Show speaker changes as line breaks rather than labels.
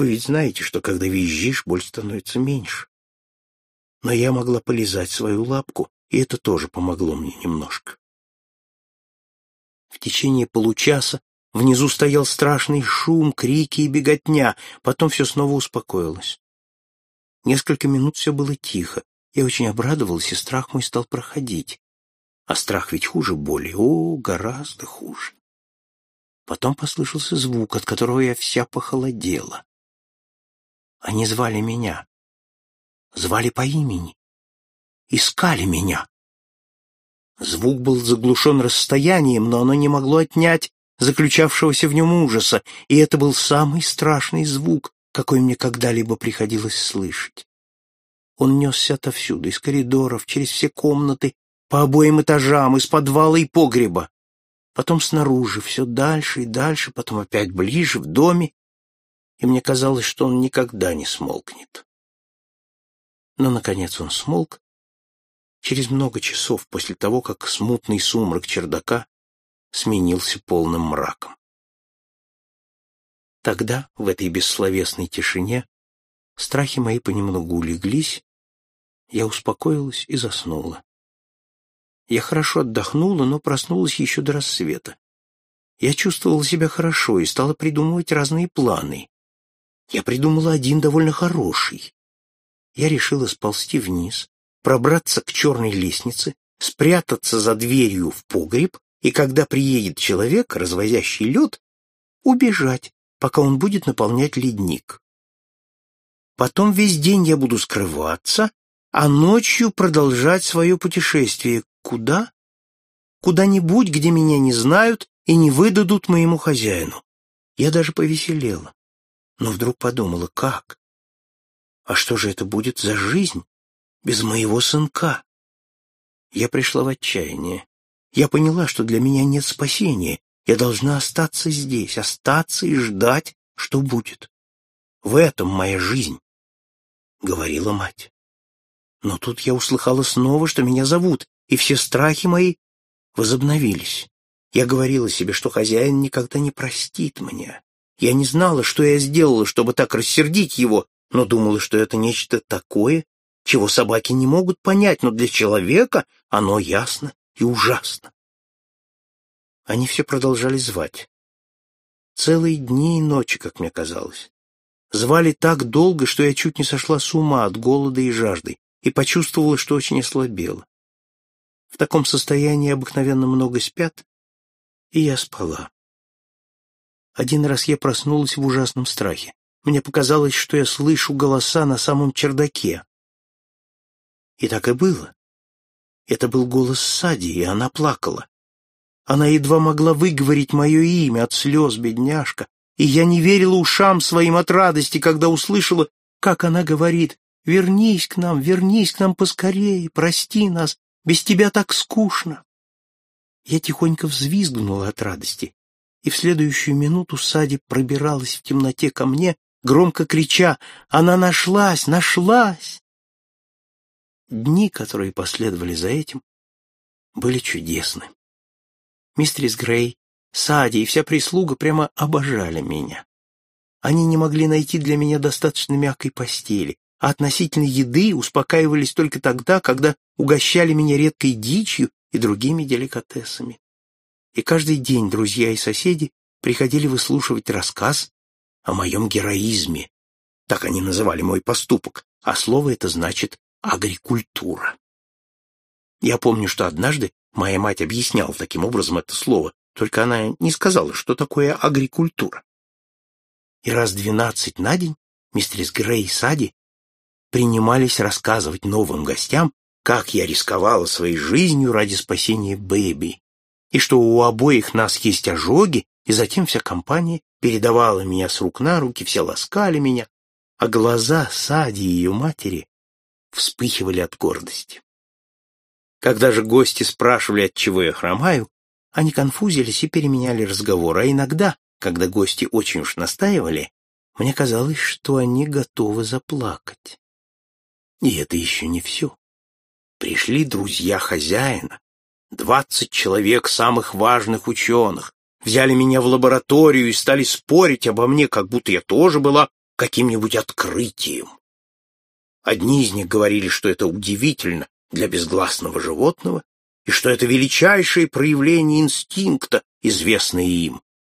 Вы ведь знаете, что когда визжишь, боль становится меньше. Но я могла полизать свою лапку, и это тоже помогло мне немножко. В течение получаса внизу стоял страшный шум, крики и беготня, потом все снова успокоилось. Несколько минут все было тихо. Я очень обрадовалась, и страх мой стал проходить. А страх ведь хуже боли. О, гораздо хуже. Потом послышался звук, от которого я вся похолодела. Они звали меня. Звали по имени. Искали меня. Звук был заглушен расстоянием, но оно не могло отнять заключавшегося в нем ужаса, и это был самый страшный звук, какой мне когда-либо приходилось слышать. Он несся отовсюду, из коридоров, через все комнаты, по обоим этажам, из подвала и погреба. Потом снаружи, все дальше и дальше, потом опять ближе, в доме, и мне казалось, что он никогда не смолкнет. Но, наконец, он смолк, через много часов после того, как смутный сумрак чердака сменился полным мраком. Тогда, в этой бессловесной тишине, страхи мои понемногу улеглись, я успокоилась и заснула. Я хорошо отдохнула, но проснулась еще до рассвета. Я чувствовала себя хорошо и стала придумывать разные планы. Я придумала один довольно хороший. Я решила сползти вниз, пробраться к черной лестнице, спрятаться за дверью в погреб, и когда приедет человек, развозящий лед, убежать, пока он будет наполнять ледник. Потом весь день я буду скрываться, а ночью продолжать свое путешествие. Куда? Куда-нибудь, где меня не знают и не выдадут моему хозяину. Я даже повеселела. Но вдруг подумала, как? А что же это будет за жизнь без моего сынка? Я пришла в отчаяние. Я поняла, что для меня нет спасения, я должна остаться здесь, остаться и ждать, что будет. В этом моя жизнь, — говорила мать. Но тут я услыхала снова, что меня зовут, и все страхи мои возобновились. Я говорила себе, что хозяин никогда не простит меня. Я не знала, что я сделала, чтобы так рассердить его, но думала, что это нечто такое, чего собаки не могут понять, но для человека оно ясно и ужасно. Они все продолжали звать. Целые дни и ночи, как мне казалось. Звали так долго, что я чуть не сошла с ума от голода и жажды и почувствовала, что очень ослабела. В таком состоянии обыкновенно много спят, и я спала. Один раз я проснулась в ужасном страхе. Мне показалось, что я слышу голоса на самом чердаке. И так и было. Это был голос Сади, и она плакала. Она едва могла выговорить мое имя от слез, бедняжка, и я не верила ушам своим от радости, когда услышала, как она говорит «Вернись к нам, вернись к нам поскорее, прости нас, без тебя так скучно». Я тихонько взвизгнула от радости, и в следующую минуту Сади пробиралась в темноте ко мне, громко крича «Она нашлась! Нашлась!» Дни, которые последовали за этим, были чудесны. Мистерис Грей, Сади и вся прислуга прямо обожали меня. Они не могли найти для меня достаточно мягкой постели, а относительно еды успокаивались только тогда, когда угощали меня редкой дичью и другими деликатесами. И каждый день друзья и соседи приходили выслушивать рассказ о моем героизме. Так они называли мой поступок, а слово это значит «агрикультура». Я помню, что однажды Моя мать объясняла таким образом это слово, только она не сказала, что такое агрикультура. И раз двенадцать на день мистерис Грей и Сади принимались рассказывать новым гостям, как я рисковала своей жизнью ради спасения Бэби, и что у обоих нас есть ожоги, и затем вся компания передавала меня с рук на руки, все ласкали меня, а глаза Сади и ее матери вспыхивали от гордости. Когда же гости спрашивали, от чего я хромаю, они конфузились и переменяли разговор, а иногда, когда гости очень уж настаивали, мне казалось, что они готовы заплакать. И это еще не все. Пришли друзья хозяина, двадцать человек самых важных ученых, взяли меня в лабораторию и стали спорить обо мне, как будто я тоже была каким-нибудь открытием. Одни из них говорили, что это удивительно для безгласного животного, и что это величайшее проявление инстинкта, известное им.